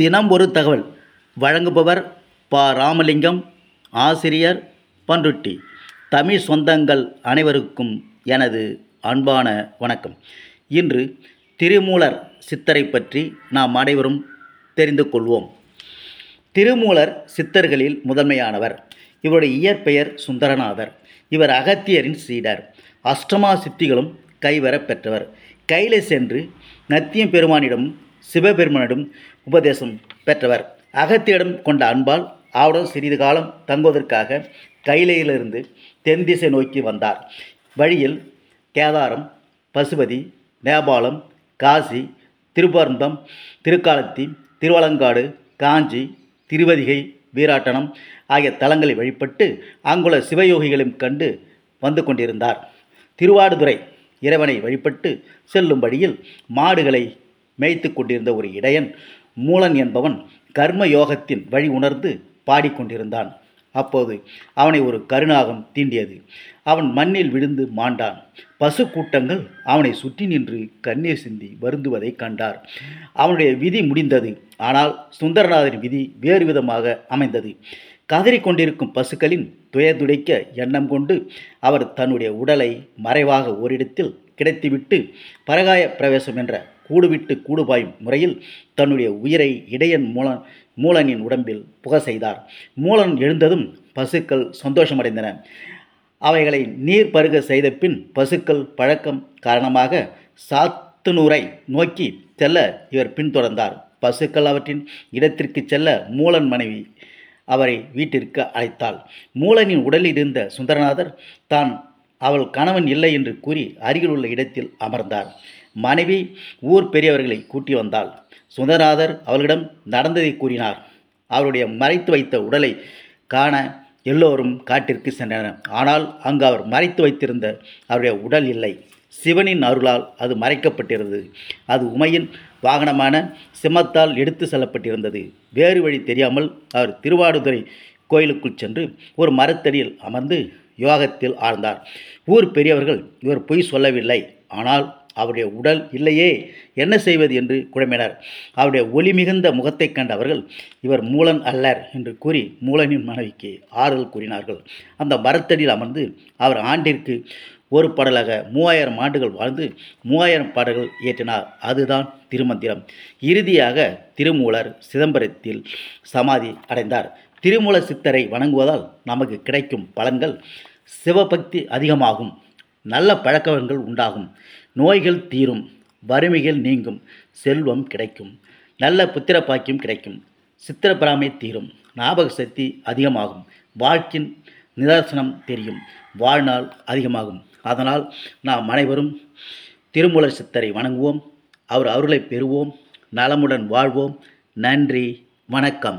தினம் ஒரு தகவல். வழங்குபவர் ப. ராமலிங்கம் ஆசிரியர் பண்ருட்டி தமிழ் சொந்தங்கள் அனைவருக்கும் எனது அன்பான வணக்கம். இன்று திருமூலர் சித்தரை பற்றி நாம் அனைவரும் தெரிந்து கொள்வோம். திருமூலர் சித்தர்களில் முதன்மையானவர். இவருடைய இயற்பெயர் சுந்தரநாதர். இவர் அகத்தியரின் சீடர். அஷ்டமா சித்திகளும் கைவரப் பெற்றவர். கையில சென்று நத்தியம் பெருமானிடம் சிவபெருமனிடம் உபதேசம் பெற்றவர். அகத்தியிடம் கொண்ட அன்பால் அவருடன் சிறிது காலம் தங்குவதற்காக கைலையிலிருந்து தென் திசை நோக்கி வந்தார். வழியில் கேதாரம் பசுபதி நேபாளம் காசி திருப்பரந்தம் திருக்காலத்தி திருவலங்காடு காஞ்சி திருவதிகை வீராட்டனம் ஆகிய தலங்களை வழிபட்டு அங்குள்ள சிவயோகிகளையும் கண்டு வந்து கொண்டிருந்தார். திருவாடுதுறை இறைவனை வழிபட்டு செல்லும் வழியில் மாடுகளை மேய்த்து கொண்டிருந்த ஒரு இடையன் மூலன் என்பவன் கர்ம யோகத்தின் வழி உணர்ந்து பாடிக்கொண்டிருந்தான். அப்போது அவனை ஒரு கருணாகம் தீண்டியது. அவன் மண்ணில் விழுந்து மாண்டான். பசு கூட்டங்கள் அவனை சுற்றி நின்று கண்ணீர் சிந்தி வருந்துவதை கண்டார். அவனுடைய விதி முடிந்தது. ஆனால் சுந்தரநாதரின் விதி வேறு விதமாக அமைந்தது. கதறிக்கொண்டிருக்கும் பசுக்களின் துயதுடைக்க எண்ணம் கொண்டு அவர் தன்னுடைய உடலை மறைவாக ஓரிடத்தில் கிடைத்துவிட்டு பரகாய பிரவேசம் என்ற கூடுவிட்டு கூடுபாயும் முறையில் தன்னுடைய உயிரை இடையன் மூலன் மூலனின் உடம்பில் புக செய்தார். மூலன் எழுந்ததும் பசுக்கள் சந்தோஷமடைந்தன. அவைகளை நீர் பருக செய்த பின் பசுக்கள் பழக்கம் காரணமாக சாத்துனூரை நோக்கி செல்ல இவர் பின்தொடர்ந்தார். பசுக்கள் அவற்றின் இடத்திற்கு செல்ல மூலன் மனைவி அவரை வீட்டிற்கு அழைத்தாள். மூலனின் உடலில் இருந்த சுந்தரநாதர் தான் அவள் கணவன் இல்லை என்று கூறி அருகில் உள்ள இடத்தில் அமர்ந்தார். மனைவி ஊர் பெரியவர்களை கூட்டி வந்தாள். சுந்தரநாதர் அவர்களிடம் நடந்ததை கூறினார். அவருடைய மறைத்து வைத்த உடலை காண எல்லோரும் காட்டிற்கு சென்றனர். ஆனால் அங்கு அவர் மறைத்து வைத்திருந்த அவருடைய உடல் இல்லை. சிவனின் அருளால் அது மறைக்கப்பட்டிருந்தது. அது உமையின் வாகனமான சிம்மத்தால் எடுத்து செல்லப்பட்டிருந்தது. வேறு வழி தெரியாமல் அவர் திருவாடுதுறை கோயிலுக்குள் சென்று ஒரு மரத்தடியில் அமர்ந்து யோகத்தில் ஆழ்ந்தார். ஊர் பெரியவர்கள் இவர் பொய் சொல்லவில்லை. ஆனால் அவருடைய உடல் இல்லையே என்ன செய்வது என்று குழம்பினர். அவருடைய ஒளி மிகுந்த முகத்தை கண்ட அவர்கள் இவர் மூலன் அல்லர் என்று கூறி மூலனின் மனைவிக்கு ஆறுதல் கூறினார்கள். அந்த மரத்தடியில் அமர்ந்து அவர் ஆண்டிற்கு ஒரு பாடலாக மூவாயிரம் ஆண்டுகள் வாழ்ந்து மூவாயிரம் பாடல்கள் இயற்றினார். அதுதான் திருமந்திரம். இறுதியாக திருமூலர் சிதம்பரத்தில் சமாதி அடைந்தார். திருமூல சித்தரை வணங்குவதால் நமக்கு கிடைக்கும் பலன்கள் சிவபக்தி அதிகமாகும். நல்ல பழக்கங்கள் உண்டாகும். நோய்கள் தீரும் வறுமைகள் நீங்கும் செல்வம் கிடைக்கும் நல்ல புத்திர பாக்கியம் கிடைக்கும் சித்திரப்பிராமை தீரும் ஞாபக சக்தி அதிகமாகும் வாழ்க்கையின் நிதர்சனம் தெரியும் வாழ்நாள் அதிகமாகும். அதனால் நாம் அனைவரும் திருமூலர் சித்தரை வணங்குவோம் அவர் அருளை பெறுவோம் நலமுடன் வாழ்வோம். நன்றி வணக்கம்.